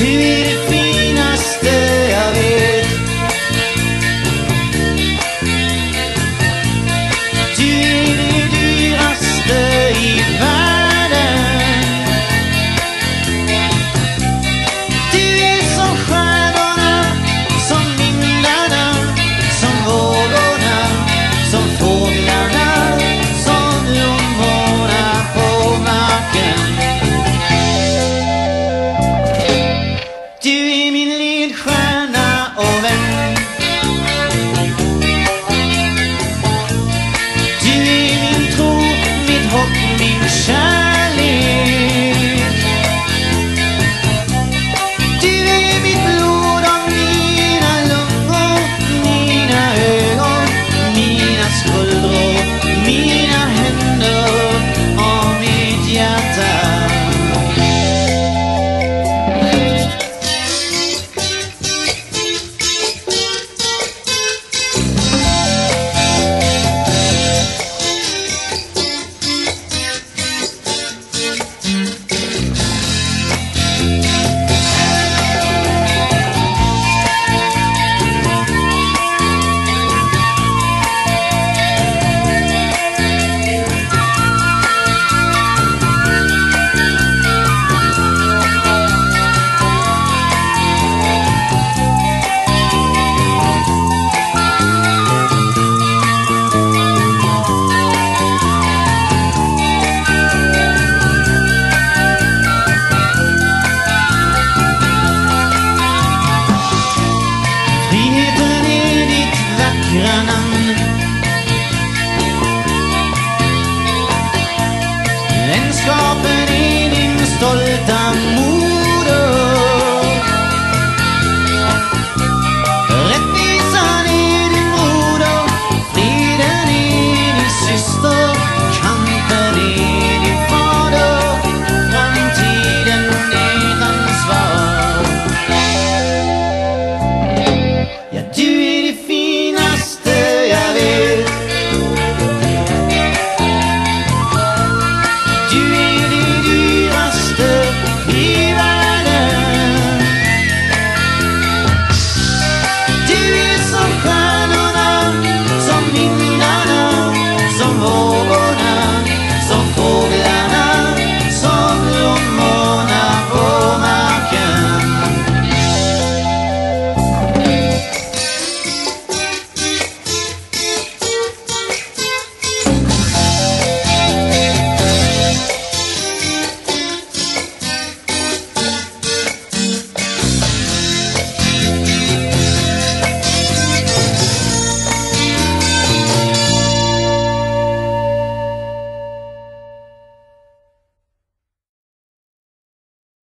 Do it min ledstjärna och vän. Du är min tro, mitt hopp, min kärlek.